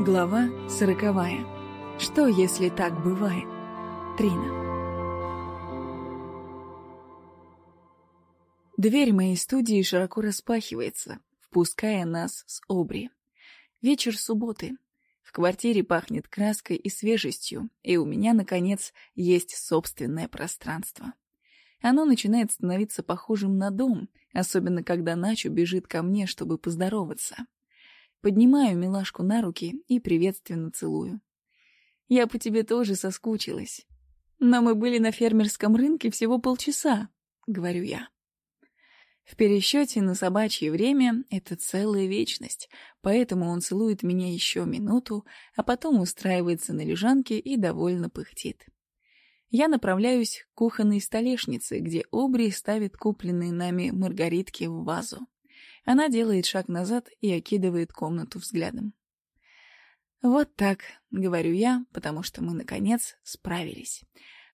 Глава сороковая. Что, если так бывает? Трина. Дверь моей студии широко распахивается, впуская нас с Обри. Вечер субботы. В квартире пахнет краской и свежестью, и у меня, наконец, есть собственное пространство. Оно начинает становиться похожим на дом, особенно когда Начо бежит ко мне, чтобы поздороваться. Поднимаю милашку на руки и приветственно целую. «Я по тебе тоже соскучилась. Но мы были на фермерском рынке всего полчаса», — говорю я. В пересчете на собачье время это целая вечность, поэтому он целует меня еще минуту, а потом устраивается на лежанке и довольно пыхтит. Я направляюсь к кухонной столешнице, где Обри ставит купленные нами маргаритки в вазу. Она делает шаг назад и окидывает комнату взглядом. «Вот так», — говорю я, потому что мы, наконец, справились.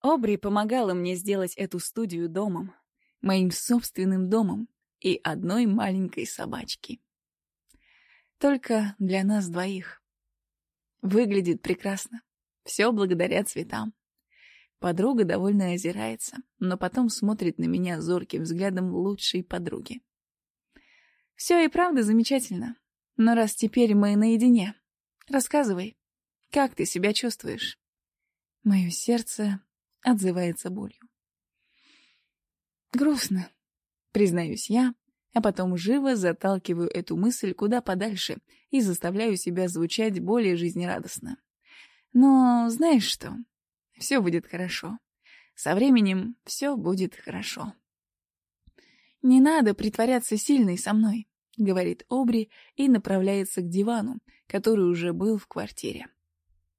Обри помогала мне сделать эту студию домом, моим собственным домом и одной маленькой собачки. Только для нас двоих. Выглядит прекрасно. Все благодаря цветам. Подруга довольно озирается, но потом смотрит на меня зорким взглядом лучшей подруги. Все и правда замечательно. Но раз теперь мы наедине, рассказывай, как ты себя чувствуешь? Мое сердце отзывается болью. Грустно, признаюсь я, а потом живо заталкиваю эту мысль куда подальше и заставляю себя звучать более жизнерадостно. Но знаешь что? Все будет хорошо. Со временем все будет хорошо. Не надо притворяться сильной со мной. — говорит Обри и направляется к дивану, который уже был в квартире.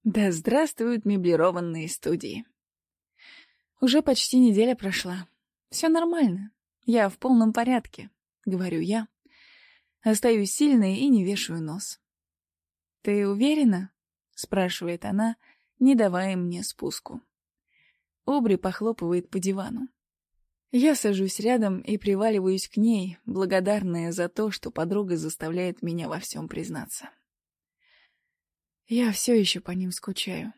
Да здравствуют меблированные студии. Уже почти неделя прошла. Все нормально. Я в полном порядке, — говорю я. Остаюсь сильной и не вешаю нос. «Ты уверена?» — спрашивает она, не давая мне спуску. Обри похлопывает по дивану. Я сажусь рядом и приваливаюсь к ней, благодарная за то, что подруга заставляет меня во всем признаться. Я все еще по ним скучаю.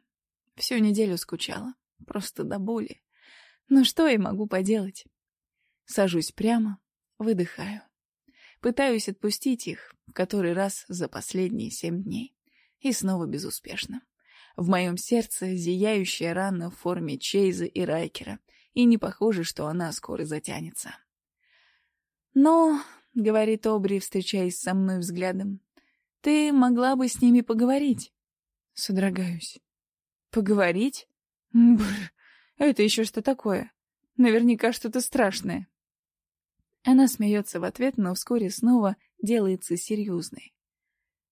Всю неделю скучала, просто до боли. Но что я могу поделать? Сажусь прямо, выдыхаю. Пытаюсь отпустить их, в который раз за последние семь дней. И снова безуспешно. В моем сердце зияющая рана в форме Чейза и Райкера — и не похоже, что она скоро затянется. «Но», — говорит Обри, встречаясь со мной взглядом, — «ты могла бы с ними поговорить». Содрогаюсь. «Поговорить? Бррр, это еще что такое? Наверняка что-то страшное». Она смеется в ответ, но вскоре снова делается серьезной.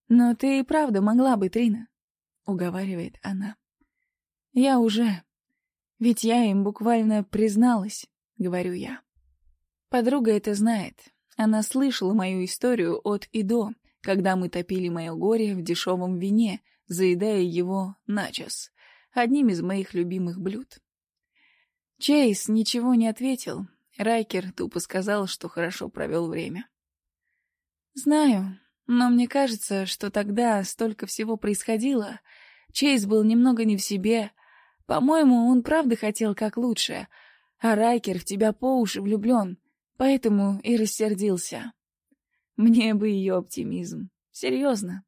«Но ты и правда могла бы, Трина», — уговаривает она. «Я уже...» Ведь я им буквально призналась, говорю я. Подруга это знает. Она слышала мою историю от и до, когда мы топили мое горе в дешевом вине, заедая его начос, одним из моих любимых блюд. Чейз ничего не ответил. Райкер тупо сказал, что хорошо провел время. «Знаю, но мне кажется, что тогда столько всего происходило. Чейз был немного не в себе, по-моему, он правда хотел как лучше, а Райкер в тебя по уши влюблен, поэтому и рассердился. Мне бы ее оптимизм. Серьезно.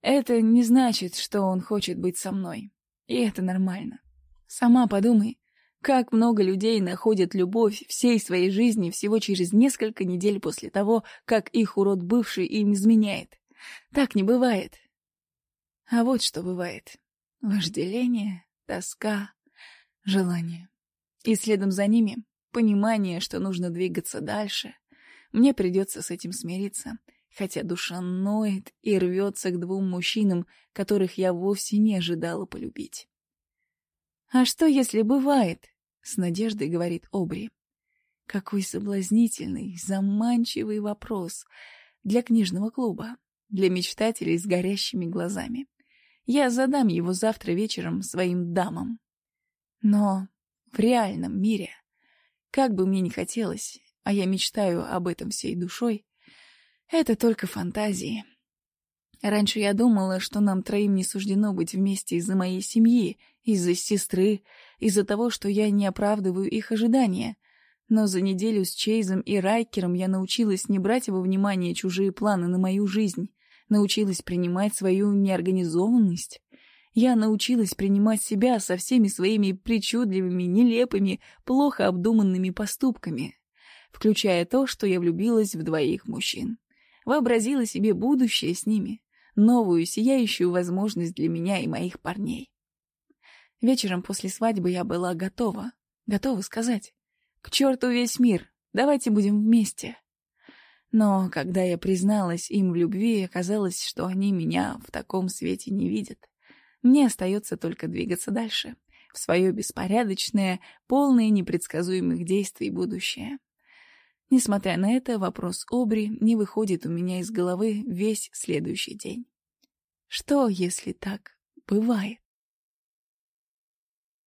Это не значит, что он хочет быть со мной. И это нормально. Сама подумай, как много людей находят любовь всей своей жизни всего через несколько недель после того, как их урод бывший им изменяет. Так не бывает. А вот что бывает. Вожделение, тоска, желание. И следом за ними понимание, что нужно двигаться дальше. Мне придется с этим смириться, хотя душа ноет и рвется к двум мужчинам, которых я вовсе не ожидала полюбить. «А что, если бывает?» — с надеждой говорит Обри. Какой соблазнительный, заманчивый вопрос для книжного клуба, для мечтателей с горящими глазами. Я задам его завтра вечером своим дамам. Но в реальном мире, как бы мне ни хотелось, а я мечтаю об этом всей душой, это только фантазии. Раньше я думала, что нам троим не суждено быть вместе из-за моей семьи, из-за сестры, из-за того, что я не оправдываю их ожидания. Но за неделю с Чейзом и Райкером я научилась не брать во внимание чужие планы на мою жизнь, научилась принимать свою неорганизованность. Я научилась принимать себя со всеми своими причудливыми, нелепыми, плохо обдуманными поступками, включая то, что я влюбилась в двоих мужчин. Вообразила себе будущее с ними, новую, сияющую возможность для меня и моих парней. Вечером после свадьбы я была готова, готова сказать. «К черту весь мир, давайте будем вместе». Но когда я призналась им в любви, оказалось, что они меня в таком свете не видят. Мне остается только двигаться дальше, в свое беспорядочное, полное непредсказуемых действий будущее. Несмотря на это, вопрос Обри не выходит у меня из головы весь следующий день. Что, если так бывает?